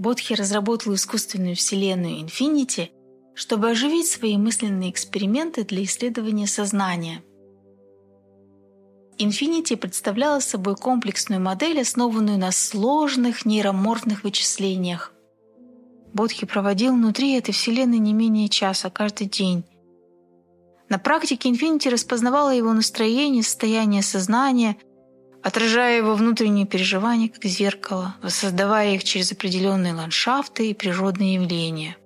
Бодхи разработал искусственную вселенную Infinity, чтобы оживить свои мысленные эксперименты для исследования сознания. Infinity представляла собой комплексную модель, основанную на сложных нейроморфных вычислениях. Бодхи проводил внутри этой вселенной не менее часа каждый день. На практике Infinity распознавала его настроение, состояние сознания, отражая его внутренние переживания как зеркало, воссоздавая их через определенные ландшафты и природные явления.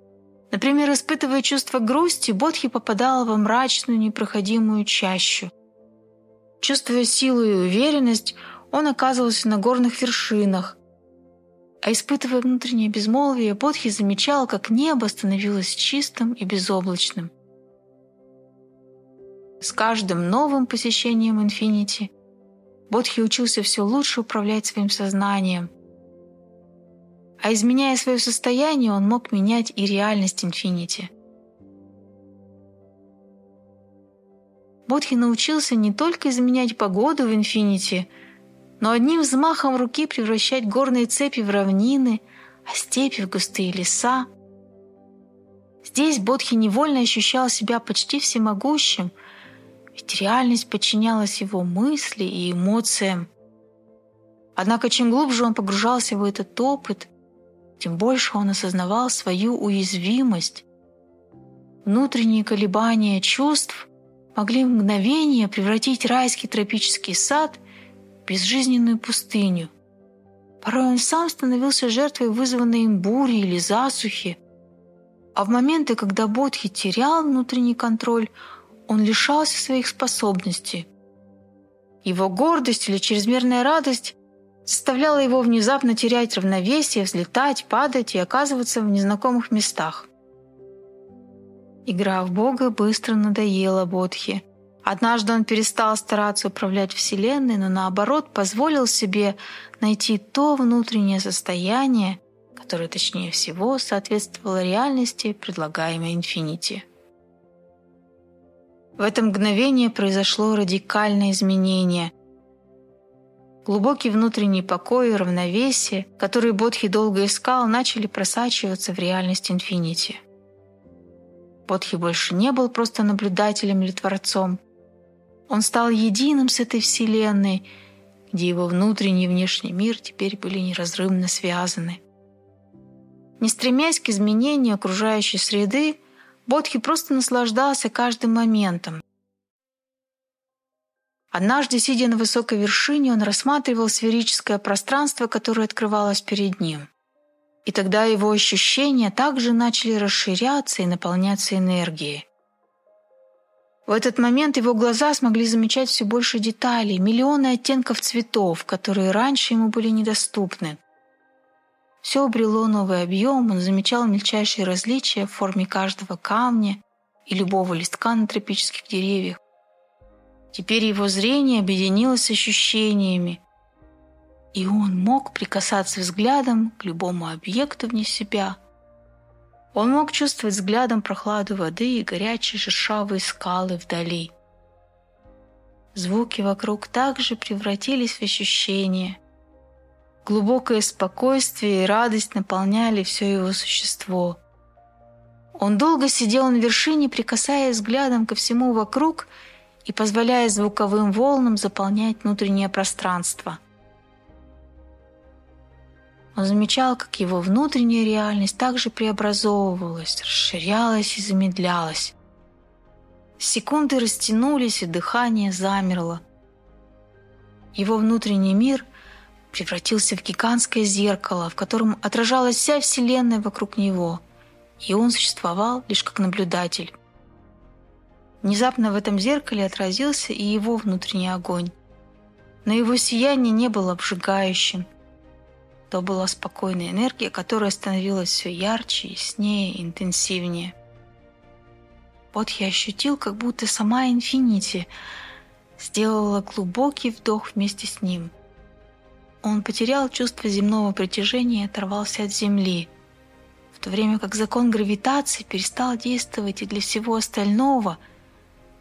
Например, испытывая чувство грусти, Бодхи попадала во мрачную непроходимую чащу. Чувствуя силу и уверенность, он оказывался на горных вершинах, а испытывая внутреннее безмолвие, Бодхи замечал, как небо становилось чистым и безоблачным. С каждым новым посещением Инфинити Бодхи учился все лучше управлять своим сознанием. А изменяя свое состояние, он мог менять и реальность Инфинити. Бодхи научился не только изменять погоду в Инфинити – но одним взмахом руки превращать горные цепи в равнины, а степи в густые леса. Здесь Бодхи невольно ощущал себя почти всемогущим, ведь реальность подчинялась его мысли и эмоциям. Однако чем глубже он погружался в этот опыт, тем больше он осознавал свою уязвимость. Внутренние колебания чувств могли в мгновение превратить райский тропический сад безжизненную пустыню. Порой он сам становился жертвой вызванной им бури или засухи. А в моменты, когда Бодхи терял внутренний контроль, он лишался своих способностей. Его гордость или чрезмерная радость заставляла его внезапно терять равновесие, взлетать, падать и оказываться в незнакомых местах. Игра в Бога быстро надоела Бодхи – Однажды он перестал стараться управлять Вселенной, но наоборот позволил себе найти то внутреннее состояние, которое точнее всего соответствовало реальности, предлагаемой Инфинити. В это мгновение произошло радикальное изменение. Глубокий внутренний покой и равновесие, которые Бодхи долго искал, начали просачиваться в реальность Инфинити. Бодхи больше не был просто наблюдателем или творцом. Он стал единым с этой вселенной, где его внутренний и внешний мир теперь были неразрывно связаны. Не стремясь к изменению окружающей среды, Бодхи просто наслаждался каждым моментом. Однажды, сидя на высокой вершине, он рассматривал сферическое пространство, которое открывалось перед ним. И тогда его ощущения также начали расширяться и наполняться энергией. В этот момент его глаза смогли замечать все больше деталей, миллионы оттенков цветов, которые раньше ему были недоступны. Все обрело новый объем, он замечал мельчайшие различия в форме каждого камня и любого листка на тропических деревьях. Теперь его зрение объединилось с ощущениями, и он мог прикасаться взглядом к любому объекту вне себя – он мог чувствовать взглядом прохладу воды и горячие шершавые скалы вдали. Звуки вокруг также превратились в ощущения. Глубокое спокойствие и радость наполняли все его существо. Он долго сидел на вершине, прикасаясь взглядом ко всему вокруг и позволяя звуковым волнам заполнять внутреннее пространство. Он замечал, как его внутренняя реальность также преобразовывалась, расширялась и замедлялась. Секунды растянулись, и дыхание замерло. Его внутренний мир превратился в гигантское зеркало, в котором отражалась вся Вселенная вокруг него, и он существовал лишь как наблюдатель. Внезапно в этом зеркале отразился и его внутренний огонь. Но его сияние не было обжигающим, то была спокойная энергия, которая становилась все ярче, яснее, интенсивнее. Вот я ощутил, как будто сама Инфинити сделала глубокий вдох вместе с ним. Он потерял чувство земного притяжения и оторвался от Земли, в то время как закон гравитации перестал действовать и для всего остального –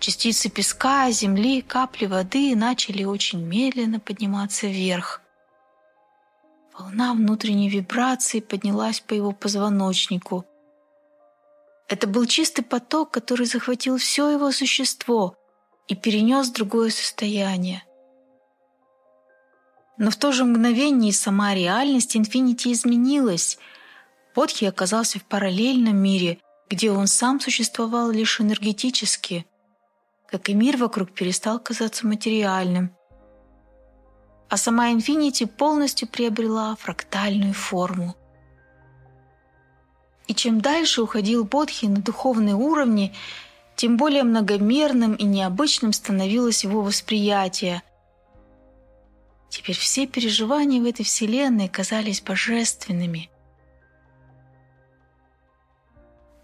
частицы песка, земли, капли воды начали очень медленно подниматься вверх. Волна внутренней вибрации поднялась по его позвоночнику. Это был чистый поток, который захватил все его существо и перенес в другое состояние. Но в то же мгновение сама реальность Инфинити изменилась. Бодхи оказался в параллельном мире, где он сам существовал лишь энергетически, как и мир вокруг перестал казаться материальным. А сама Инфинити полностью приобрела фрактальную форму. И чем дальше уходил Бодхи на духовные уровни, тем более многомерным и необычным становилось его восприятие – Теперь все переживания в этой вселенной казались божественными.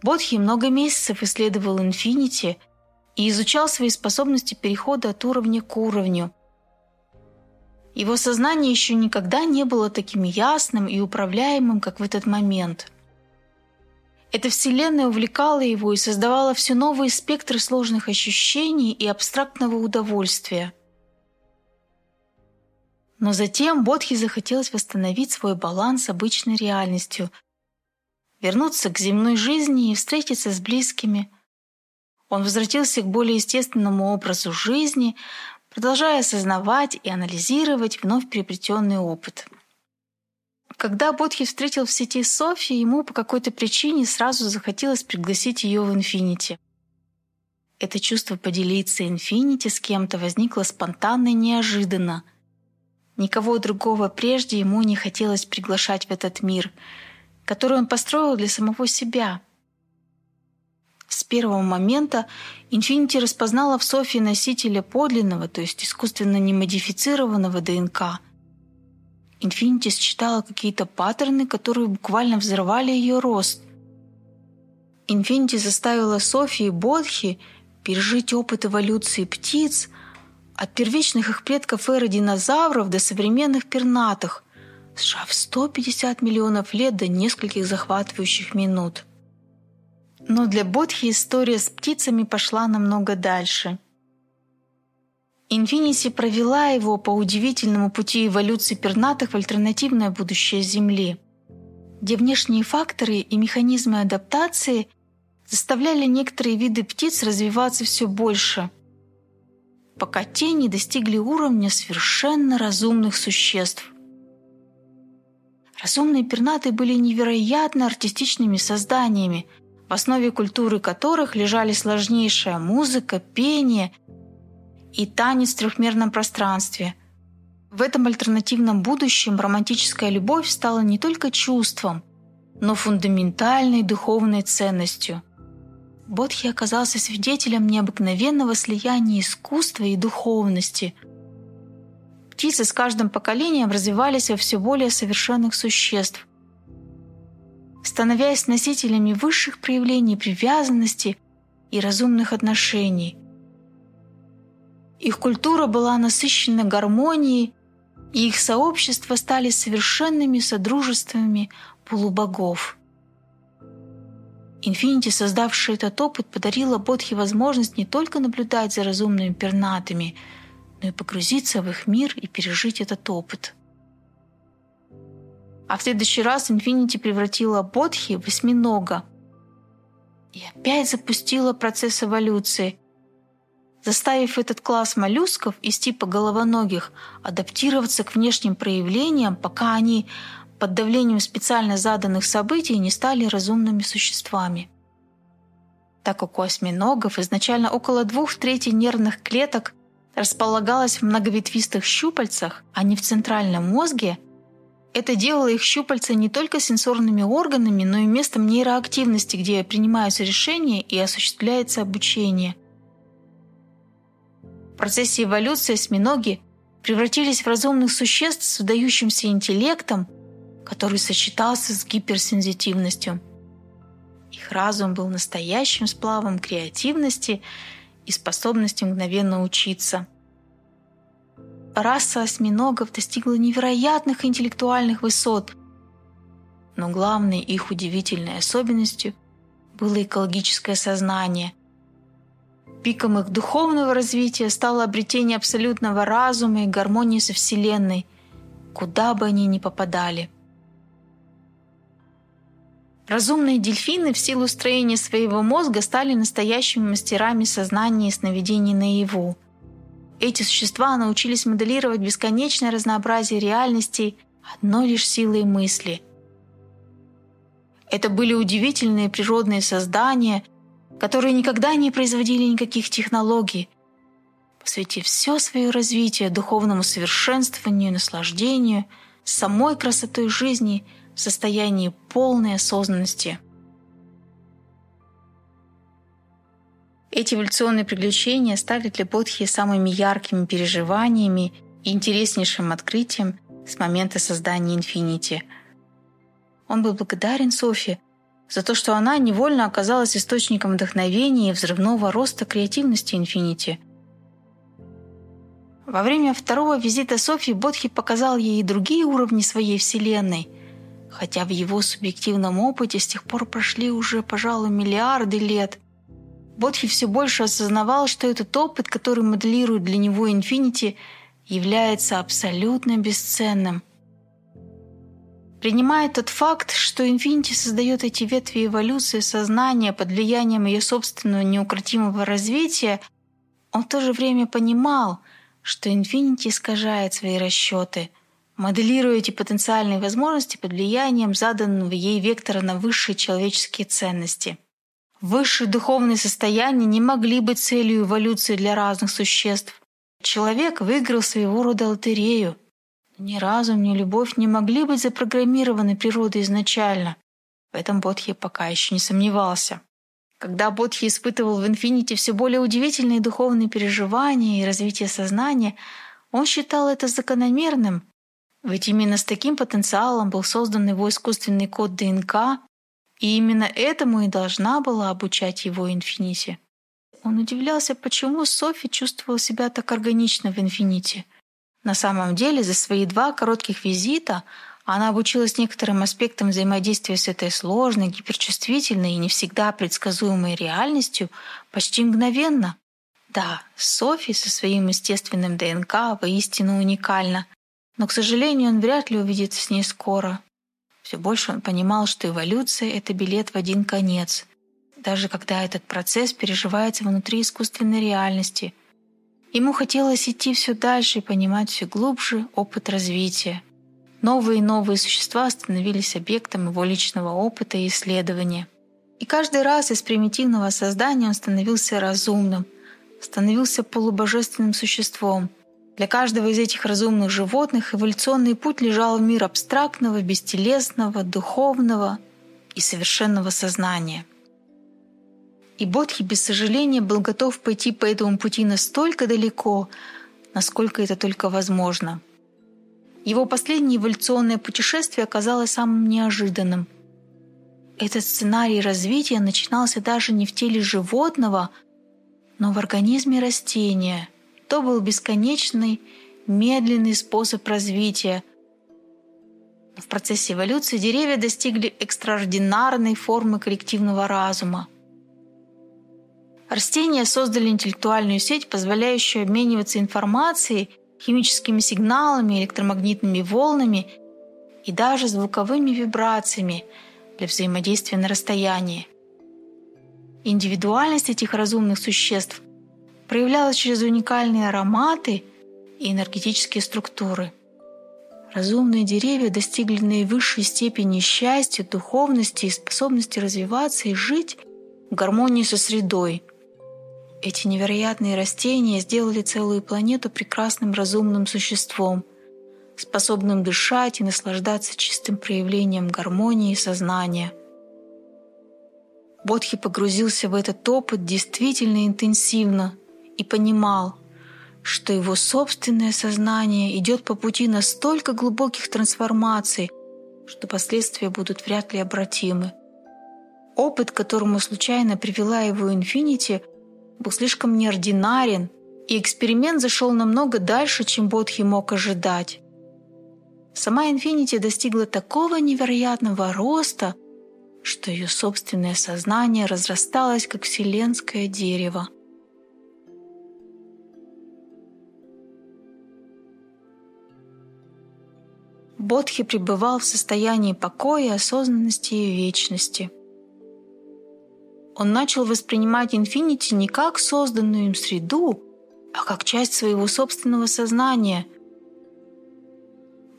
Бодхи много месяцев исследовал инфинити и изучал свои способности перехода от уровня к уровню. Его сознание еще никогда не было таким ясным и управляемым, как в этот момент. Эта вселенная увлекала его и создавала все новые спектры сложных ощущений и абстрактного удовольствия – но затем Бодхи захотелось восстановить свой баланс обычной реальностью, вернуться к земной жизни и встретиться с близкими. Он возвратился к более естественному образу жизни, продолжая осознавать и анализировать вновь приобретенный опыт. Когда Бодхи встретил в сети Софи, ему по какой-то причине сразу захотелось пригласить ее в Инфинити. Это чувство поделиться Инфинити с кем-то возникло спонтанно и неожиданно — Никого другого прежде ему не хотелось приглашать в этот мир, который он построил для самого себя. С первого момента Инфинити распознала в Софии носителя подлинного, то есть искусственно немодифицированного ДНК. Инфинити считала какие-то паттерны, которые буквально взорвали ее рост. Инфинити заставила Софии и Бодхи пережить опыт эволюции птиц – от первичных их предков эры динозавров до современных пернатых, сжав 150 миллионов лет до нескольких захватывающих минут. Но для Бодхи история с птицами пошла намного дальше. Инфиниси провела его по удивительному пути эволюции пернатых в альтернативное будущее Земли, где внешние факторы и механизмы адаптации заставляли некоторые виды птиц развиваться все больше – пока те не достигли уровня совершенно разумных существ. Разумные пернатые были невероятно артистичными созданиями, в основе культуры которых лежали сложнейшая музыка, пение и танец в трехмерном пространстве. В этом альтернативном будущем романтическая любовь стала не только чувством, но фундаментальной духовной ценностью – Бодхи оказался свидетелем необыкновенного слияния искусства и духовности. Птицы с каждым поколением развивались во все более совершенных существ, становясь носителями высших проявлений привязанности и разумных отношений. Их культура была насыщена гармонией, и их сообщества стали совершенными содружествами полубогов – Инфинити, создавшая этот опыт, подарила Бодхи возможность не только наблюдать за разумными пернатыми, но и погрузиться в их мир и пережить этот опыт. А в следующий раз Инфинити превратила Бодхи в восьминога и опять запустила процесс эволюции, заставив этот класс моллюсков из типа головоногих адаптироваться к внешним проявлениям, пока они под давлением специально заданных событий не стали разумными существами. Так как у осьминогов изначально около двух третей нервных клеток располагалось в многоветвистых щупальцах, а не в центральном мозге, это делало их щупальца не только сенсорными органами, но и местом нейроактивности, где принимаются решения и осуществляется обучение. В процессе эволюции осьминоги превратились в разумных существ с выдающимся интеллектом – который сочетался с гиперсензитивностью. Их разум был настоящим сплавом креативности и способности мгновенно учиться. Раса осьминогов достигла невероятных интеллектуальных высот, но главной их удивительной особенностью было экологическое сознание. Пиком их духовного развития стало обретение абсолютного разума и гармонии со Вселенной, куда бы они ни попадали – Разумные дельфины в силу строения своего мозга стали настоящими мастерами сознания и сновидений наяву. Эти существа научились моделировать бесконечное разнообразие реальностей одной лишь силой мысли. Это были удивительные природные создания, которые никогда не производили никаких технологий, посвятив все свое развитие духовному совершенствованию наслаждению самой красотой жизни – в состоянии полной осознанности. Эти эволюционные приключения стали для Бодхи самыми яркими переживаниями и интереснейшим открытием с момента создания Инфинити. Он был благодарен Софи за то, что она невольно оказалась источником вдохновения и взрывного роста креативности Инфинити. Во время второго визита Софи Бодхи показал ей и другие уровни своей Вселенной – хотя в его субъективном опыте с тех пор прошли уже, пожалуй, миллиарды лет. Бодхи все больше осознавал, что этот опыт, который моделирует для него Инфинити, является абсолютно бесценным. Принимая тот факт, что Инфинити создает эти ветви эволюции сознания под влиянием ее собственного неукротимого развития, он в то же время понимал, что Инфинити искажает свои расчеты – моделируя эти потенциальные возможности под влиянием заданного ей вектора на высшие человеческие ценности. Высшие духовные состояния не могли быть целью эволюции для разных существ. Человек выиграл своего рода лотерею. Ни разум, ни любовь не могли быть запрограммированы природой изначально. В этом Бодхи пока еще не сомневался. Когда Бодхи испытывал в инфинити все более удивительные духовные переживания и развитие сознания, он считал это закономерным ведь именно с таким потенциалом был создан его искусственный код ДНК, и именно этому и должна была обучать его Инфинити. Он удивлялся, почему Софи чувствовала себя так органично в Инфинити. На самом деле, за свои два коротких визита она обучилась некоторым аспектам взаимодействия с этой сложной, гиперчувствительной и не всегда предсказуемой реальностью почти мгновенно. Да, Софи со своим естественным ДНК воистину уникальна, но, к сожалению, он вряд ли увидится с ней скоро. Все больше он понимал, что эволюция — это билет в один конец, даже когда этот процесс переживается внутри искусственной реальности. Ему хотелось идти все дальше и понимать все глубже опыт развития. Новые и новые существа становились объектом его личного опыта и исследования. И каждый раз из примитивного создания он становился разумным, становился полубожественным существом — для каждого из этих разумных животных эволюционный путь лежал в мир абстрактного, бестелесного, духовного и совершенного сознания. И Бодхи без сожаления был готов пойти по этому пути настолько далеко, насколько это только возможно. Его последнее эволюционное путешествие оказалось самым неожиданным. Этот сценарий развития начинался даже не в теле животного, но в организме растения – то был бесконечный, медленный способ развития. В процессе эволюции деревья достигли экстраординарной формы коллективного разума. Растения создали интеллектуальную сеть, позволяющую обмениваться информацией, химическими сигналами, электромагнитными волнами и даже звуковыми вибрациями для взаимодействия на расстоянии. Индивидуальность этих разумных существ проявлялась через уникальные ароматы и энергетические структуры. Разумные деревья достигли наивысшей степени счастья, духовности и способности развиваться и жить в гармонии со средой. Эти невероятные растения сделали целую планету прекрасным разумным существом, способным дышать и наслаждаться чистым проявлением гармонии и сознания. Бодхи погрузился в этот опыт действительно интенсивно – и понимал, что его собственное сознание идет по пути настолько глубоких трансформаций, что последствия будут вряд ли обратимы. Опыт, к которому случайно привела его Инфинити, был слишком неординарен, и эксперимент зашел намного дальше, чем Бодхи мог ожидать. Сама Инфинити достигла такого невероятного роста, что ее собственное сознание разрасталось, как вселенское дерево. Бодхи пребывал в состоянии покоя, осознанности и вечности. Он начал воспринимать инфинити не как созданную им среду, а как часть своего собственного сознания.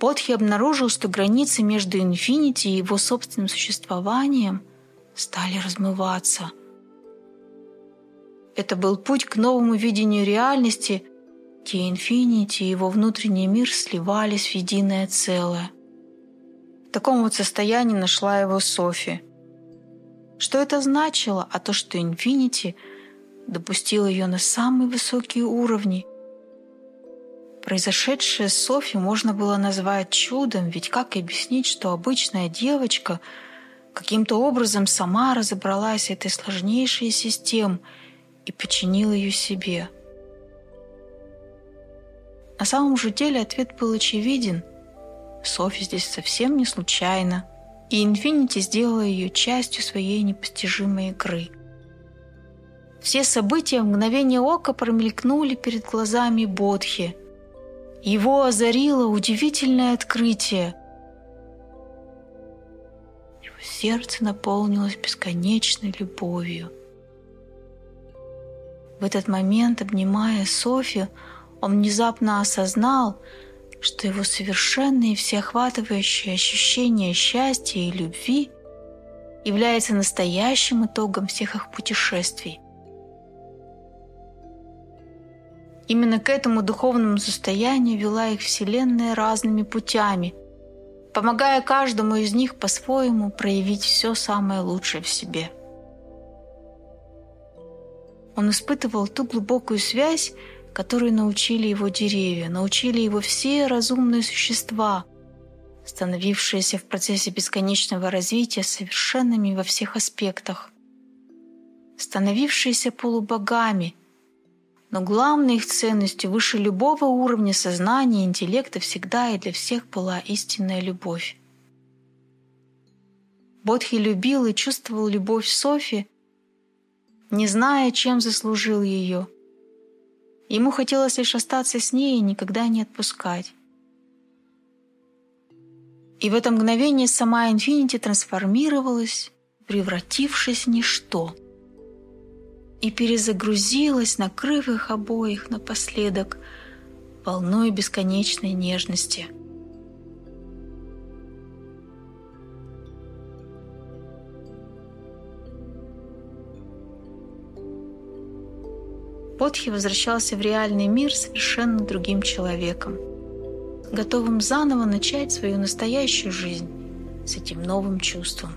Бодхи обнаружил, что границы между инфинити и его собственным существованием стали размываться. Это был путь к новому видению реальности, где инфинити и его внутренний мир сливались в единое целое. В таком вот состоянии нашла его Софи. Что это значило? А то, что инфинити допустил ее на самые высокие уровни. Произошедшее с Софи можно было назвать чудом, ведь как объяснить, что обычная девочка каким-то образом сама разобралась этой сложнейшей системой и подчинила ее себе – на самом же деле ответ был очевиден. Софи здесь совсем не случайно, и Инфинити сделала ее частью своей непостижимой игры. Все события в мгновение ока промелькнули перед глазами Бодхи. Его озарило удивительное открытие. Его сердце наполнилось бесконечной любовью. В этот момент, обнимая Софию, он внезапно осознал, что его совершенное и всеохватывающее ощущение счастья и любви является настоящим итогом всех их путешествий. Именно к этому духовному состоянию вела их Вселенная разными путями, помогая каждому из них по-своему проявить все самое лучшее в себе. Он испытывал ту глубокую связь, которую научили его деревья, научили его все разумные существа, становившиеся в процессе бесконечного развития совершенными во всех аспектах, становившиеся полубогами, но главной их ценностью выше любого уровня сознания и интеллекта всегда и для всех была истинная любовь. Бодхи любил и чувствовал любовь Софи, не зная, чем заслужил ее – Ему хотелось лишь остаться с ней и никогда не отпускать. И в это мгновение сама Инфинити трансформировалась, превратившись в ничто, и перезагрузилась, накрыв их обоих напоследок волной бесконечной нежности – Бодхи возвращался в реальный мир совершенно другим человеком, готовым заново начать свою настоящую жизнь с этим новым чувством.